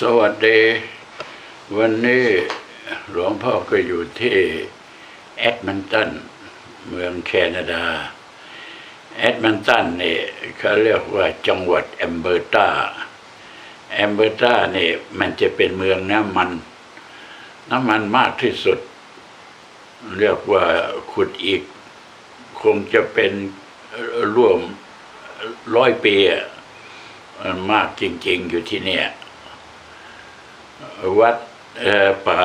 สวัสดี วันนี้หลวงพ่อก็อยู่ที่แอดมันตัน เมืองแคนาดา แอดมันตันนี่เขาเรียกว่าจังหวัดแอมเบอร์ตาแอมเบอร์ตานี่มันจะเป็นเมืองน้ำมัน น้ำมันมากที่สุด เรียกว่าขุดอีก คงจะเป็นร่วมร้อยปีอะ มันมากจริง ๆ อยู่ที่เนี่ย วัดป่า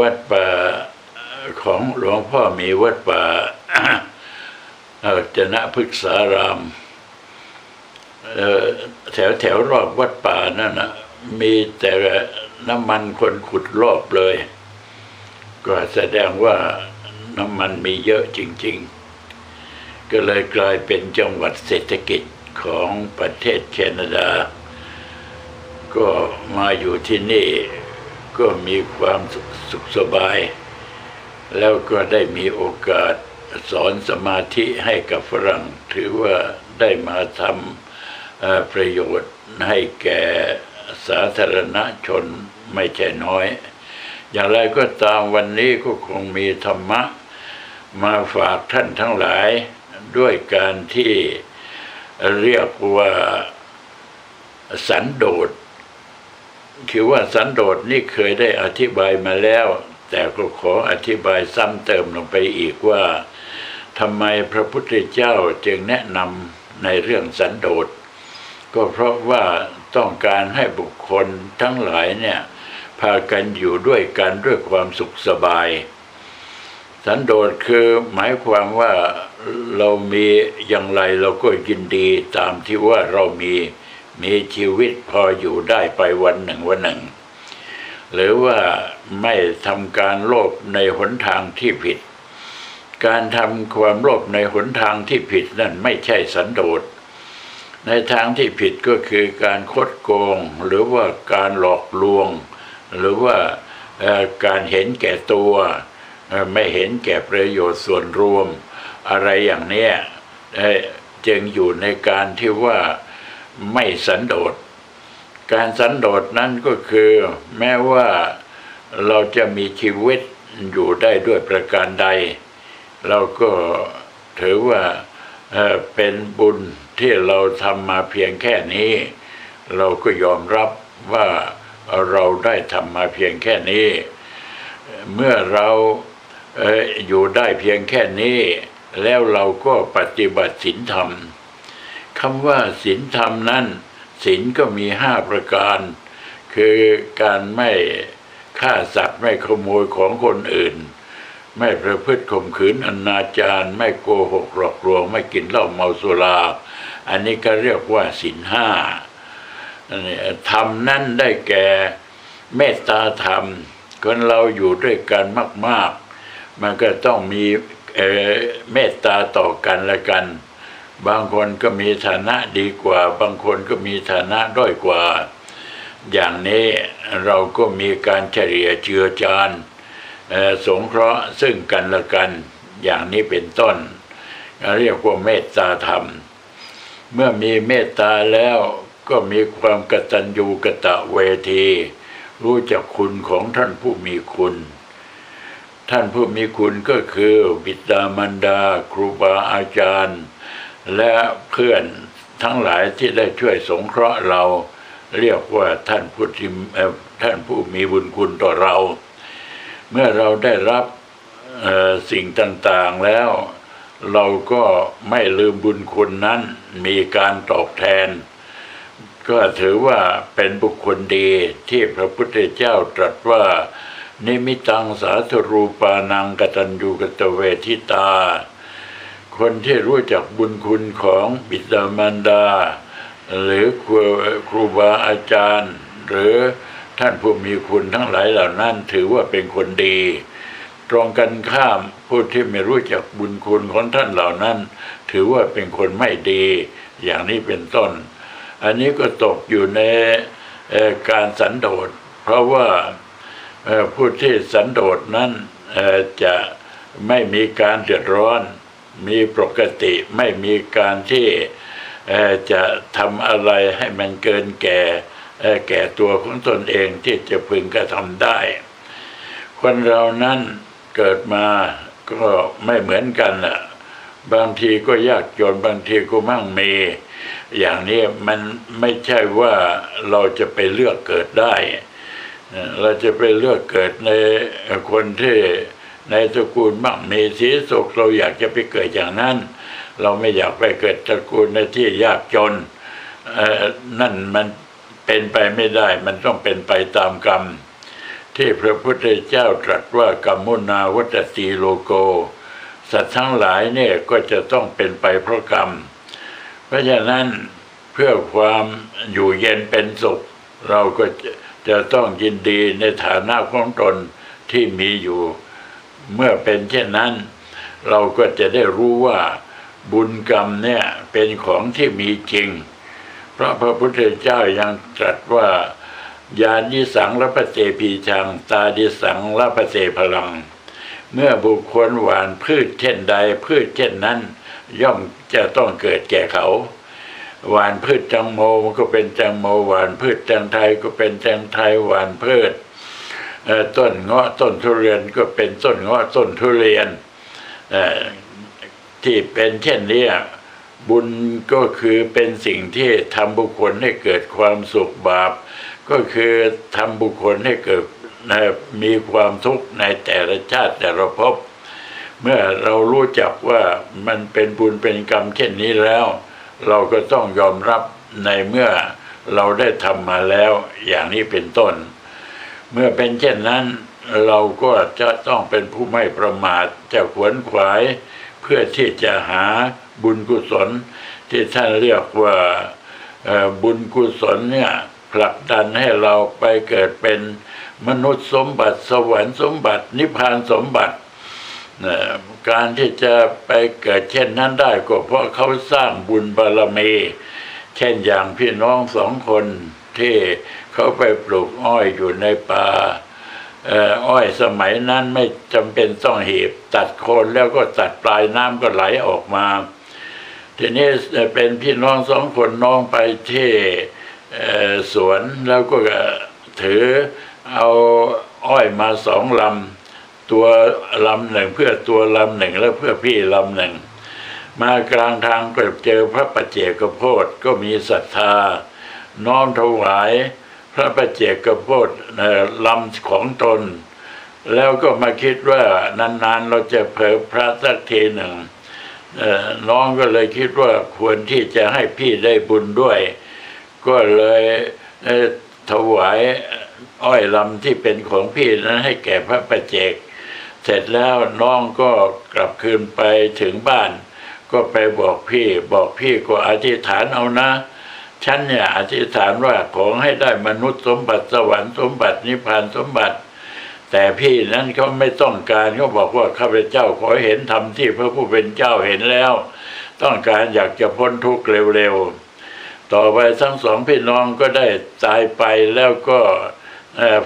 วัดป่าของหลวงพ่อมีวัดป่าเจนะพฤกษารามแถวแถวรอบวัดป่านั่นนะมีแต่น้ำมันคนขุดรอบเลย ก็แสดงว่าน้ำมันมีเยอะจริง ๆ ก็เลยกลายเป็นจังหวัดเศรษฐกิจ ของประเทศแคนาดา ก็มาอยู่ที่นี่ก็มีความสุขสบาย แล้วก็ได้มีโอกาสสอนสมาธิให้กับฝรั่ง ถือว่าได้มาทำประโยชน์ให้แก่สาธารณชนไม่ใช่น้อย อย่างไรก็ตามวันนี้ก็คงมีธรรมะ มาฝากท่านทั้งหลายด้วยการที่ เรียกว่าสันโดษคือว่าสันโดษนี่เคยได้อธิบายมาแล้ว แต่ก็ขออธิบายซ้ำเติมลงไปอีกว่าทำไมพระพุทธเจ้าจึงแนะนำในเรื่องสันโดษ ก็เพราะว่าต้องการให้บุคคลทั้งหลายเนี่ยพากันอยู่ด้วยกันด้วยความสุขสบาย สันโดษคือหมายความว่า เรามีอย่างไรเราก็ยินดีตามที่ว่าเรามีมีชีวิตพออยู่ได้ไปวันหนึ่งวันหนึ่ง หรือว่าไม่ทำการโลภในหนทางที่ผิด การทำความโลภในหนทางที่ผิดนั่นไม่ใช่สันโดษ ในทางที่ผิดก็คือการคดโกงหรือว่าการหลอกลวง หรือว่าการเห็นแก่ตัว ไม่เห็นแก่ประโยชน์ส่วนรวม อะไรอย่างเนี้ยจึงอยู่ในการที่ว่าไม่สันโดษ การสันโดษนั้นก็คือแม้ว่าเราจะมีชีวิตอยู่ได้ด้วยประการใด เราก็ถือว่าเป็นบุญที่เราทำมาเพียงแค่นี้ เราก็ยอมรับว่าเราได้ทำมาเพียงแค่นี้ เมื่อเราเอออยู่ได้เพียงแค่นี้ แล้วเราก็ปฏิบัติศีลธรรมคำว่าศีลธรรมนั้นศีลก็มีห้าประการ คือการไม่ฆ่าสัตว์ไม่ขโมยของคนอื่น ไม่ประพฤติข่มขืนอนาจารไม่โกหกหลอกลวง ไม่กินเหล้าเมาสุรา อันนี้ก็เรียกว่าศีลห้าธรรมนั้นได้แก่เมตตาธรรมคนเราอยู่ด้วยกันมาก ๆ มันก็ต้องมี เอ่เมตตาต่อกันและกัน บางคนก็มีฐานะดีกว่า บางคนก็มีฐานะด้อยกว่า อย่างนี้เราก็มีการเฉลี่ยเจือจานเอ่อสงเคราะห์ซึ่งกันและกัน อย่างนี้เป็นต้น เรียกว่าเมตตาธรรม เมื่อมีเมตตาแล้วก็มีความกตัญญูกตเวที รู้จักคุณของท่านผู้มีคุณ ท่านผู้มีคุณก็คือบิดามารดา ครูบาอาจารย์ และเพื่อนทั้งหลายที่ได้ช่วยสงเคราะห์เรา เรียกว่าท่านผู้ที่ท่านผู้มีบุญคุณต่อเรา เมื่อเราได้รับสิ่งต่างๆแล้ว เราก็ไม่ลืมบุญคุณนั้นมีการตอบแทน ก็ถือว่าเป็นบุคคลดีที่พระพุทธเจ้าตรัสว่า นิมิตังสาธรูปานังกตัญญูกตเวทิตา คนที่รู้จักบุญคุณของบิดามารดา หรือครูครูบาอาจารย์ หรือท่านผู้มีคุณทั้งหลายเหล่านั้นถือว่าเป็นคนดี ตรงกันข้ามผู้ที่ไม่รู้จักบุญคุณของท่านเหล่านั้น ถือว่าเป็นคนไม่ดี อย่างนี้เป็นต้น อันนี้ก็ตกอยู่ในการสันโดษเพราะว่า ผู้ที่สันโดษนั้นจะไม่มีการเดือดร้อน มีปกติไม่มีการที่จะทำอะไรให้มันเกินแก่แก่ตัวของตนเองที่จะพึงกระทำได้ คนเรานั้นเกิดมาก็ไม่เหมือนกันน่ะบางทีก็ยากจนบางทีก็มั่งมี อย่างนี้มันไม่ใช่ว่าเราจะไปเลือกเกิดได้ เราจะไปเลือกเกิดในคนที่ในตระกูลมั่งมีสีสุขเราอยากจะไปเกิดอย่างนั้น เราไม่อยากไปเกิดตระกูลในที่ยากจนนั่นมันเป็นไปไม่ได้ มันต้องเป็นไปตามกรรม ที่พระพุทธเจ้าตรัสว่ากรรมุนาวัตตีโลโก สัตว์ทั้งหลายเนี่ยก็จะต้องเป็นไปเพราะกรรม เพราะฉะนั้นเพื่อความอยู่เย็นเป็นสุข เราก็จะจะต้องยินดีในฐานะของตนที่มีอยู่ เมื่อเป็นเช่นนั้น เราก็จะได้รู้ว่าบุญกรรมเนี่ยเป็นของที่มีจริง เพราะพระพุทธเจ้ายังตรัสว่ายานิสังรัพเสพีชัง ตาดิสังรัพเสพลัง เมื่อบุคคลหวานพืชเช่นใดพืชเช่นนั้น ย่อมจะต้องเกิดแก่เขา หวานพืชจังโมมันก็เป็นจังโมหวานพืชจังไทยก็เป็นจังไทยหวานพืชต้นเงาะต้นทุเรียนก็เป็นต้นเงาะต้นทุเรียนที่เป็นเช่นนี้บุญก็คือเป็นสิ่งที่ทำบุคคลให้เกิดความสุขบาป ก็คือทำบุคคลให้เกิดมีความทุกข์ในแต่ละชาติแต่ละภพเมื่อเรารู้จักว่ามันเป็นบุญเป็นกรรมเช่นนี้แล้ว เราก็ต้องยอมรับในเมื่อเราได้ทำมาแล้วอย่างนี้เป็นต้น เมื่อเป็นเช่นนั้น เราก็จะต้องเป็นผู้ไม่ประมาทจะขวนขวาย เพื่อที่จะหาบุญกุศล ที่ท่านเรียกว่าบุญกุศลเนี่ยผลักดันให้เราไปเกิดเป็นมนุษย์สมบัติสวรรค์สมบัตินิพพานสมบัติ การที่จะไปเกิดเช่นนั้นได้ก็เพราะเขาสร้างบุญบารมี เช่นอย่างพี่น้องสองคนที่เขาไปปลูกอ้อยอยู่ในป่าอ่ออ้อยสมัยนั้นไม่จำเป็นต้องหีบ ตัดโคนแล้วก็ตัดปลายน้ำก็ไหลออกมา ทีนี้เป็นพี่น้องสองคนน้องไปที่เอ่อสวนแล้วก็ถือเอาอ้อยมาสองลำ ตัวลำหนึ่งเพื่อตัวลำหนึ่งแล้วเพื่อพี่ลำหนึ่ง มากลางทางก็เจอพระปัจเจกโพธก็มีศรัทธา น้อมถวายพระปัจเจกโพธเอ่อลำของตน แล้วก็มาคิดว่านานๆเราจะเผยพระสักทีหนึ่งน้องก็เลยคิดว่าควรที่จะให้พี่ได้บุญด้วย ก็เลยถวายอ้อยลำที่เป็นของพี่นั้นให้แก่พระปัจเจก เสร็จแล้วน้องก็กลับคืนไปถึงบ้าน ก็ไปบอกพี่ บอกพี่ก็อธิษฐานเอานะ ฉันเนี่ยอธิษฐานว่าขอให้ได้มนุษย์สมบัติสวรรค์สมบัตินิพพานสมบัติ แต่พี่นั้นเขาไม่ต้องการเขาบอกว่าข้าพเจ้าขอเห็นธรรมที่พระผู้เป็นเจ้าเห็นแล้ว ต้องการอยากจะพ้นทุกข์เร็วๆต่อไปทั้งสองพี่น้องก็ได้ตายไปแล้วก็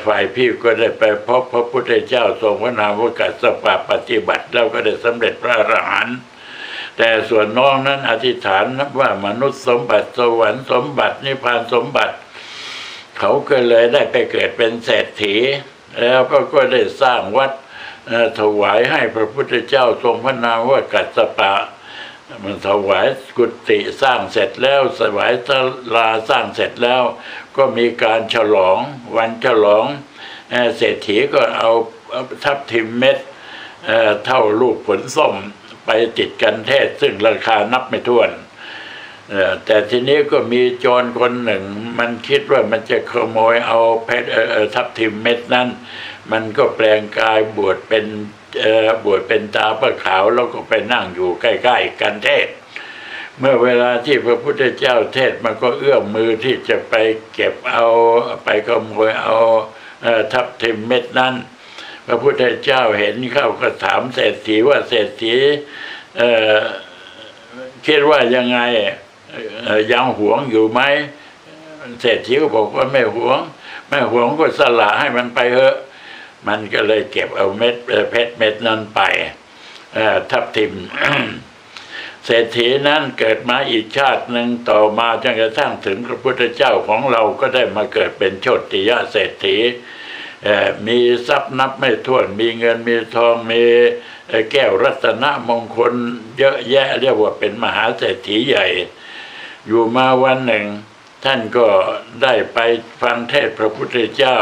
ฝ่ายพี่ก็ได้ไปพบพระพุทธเจ้าทรงพระนามว่ากัสสปะปฏิบัติ แล้วก็ได้สำเร็จพระอรหันต์แต่ส่วนน้องนั้นอธิษฐานว่ามนุษย์สมบัติสวรรค์สมบัตินิพพานสมบัติ เขาก็เลยได้ไปเกิดเป็นเศรษฐี แล้วก็ก็ได้สร้างวัดถวายให้พระพุทธเจ้าทรงพระนามว่ากัสสปะ มันถวายกุฏิสร้างเสร็จแล้วถวายศาลาสร้างเสร็จแล้ว ก็มีการฉลองวันฉลองเศรษฐีก็เอาทับทิมเม็ดเเท่าลูกผลส้มไปติดกันเทศ ซึ่งราคานับไม่ถ้วนแต่ทีนี้ก็มีโจรคนหนึ่ง มันคิดว่ามันจะขโมยเอาเพชรทับทิมเม็ดนั้น มันก็แปลงกายบวชเป็น บวชเป็นตาพระขาวแล้วก็ไปนั่งอยู่ใกล้ ๆ กันเทศ เมื่อเวลาที่พระพุทธเจ้าเทศมันก็เอื้อมมือที่จะไปเก็บเอาไปขโมยเอาทับทิมเม็ดนั้น พระพุทธเจ้าเห็นเข้าก็ถามเศรษฐีว่าเศรษฐีเออคิดว่ายังไงยังหวงอยู่ไหมเศรษฐีก็บอกว่าไม่หวง ไม่หวงก็สละให้มันไปเถอะ มันก็เลยเก็บเอาเม็ดเพชรเม็ดนั้นไปทับทิมเศรษฐีนั้นเกิดมาอีกชาติหนึ่งต่อมาจนกระทั่งถึงพระพุทธเจ้าของเราก็ได้มาเกิดเป็นโชติยะเศรษฐีมีทรัพย์นับไม่ถ้วน มีเงินมีทองมีแก้วรัตนมงคลเยอะแยะเรียกว่าเป็นมหาเศรษฐีใหญ่ อยู่มาวันหนึ่ง ท่านก็ได้ไปฟังเทศพระพุทธเจ้า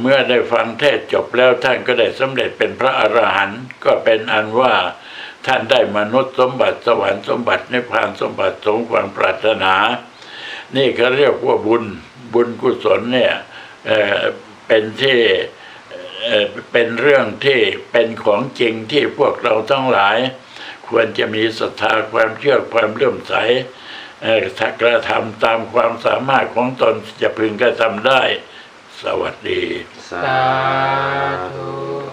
เมื่อได้ฟังเทศจบแล้วท่านก็ได้สำเร็จเป็นพระอรหันต์ก็เป็นอันว่าท่านได้มนุษย์สมบัติสวรรค์สมบัตินิพพานสมบัติสมความปรารถนา นี่เขาเรียกว่าบุญบุญกุศลเนี่ยเเป็นที่เเป็นเรื่องที่เป็นของจริงที่พวกเราทั้งหลาย ควรจะมีศรัทธาความเชื่อความเลื่อมใสกระทำตามความสามารถของตนจะพึงกระทำได้ สวัสดี สาธุ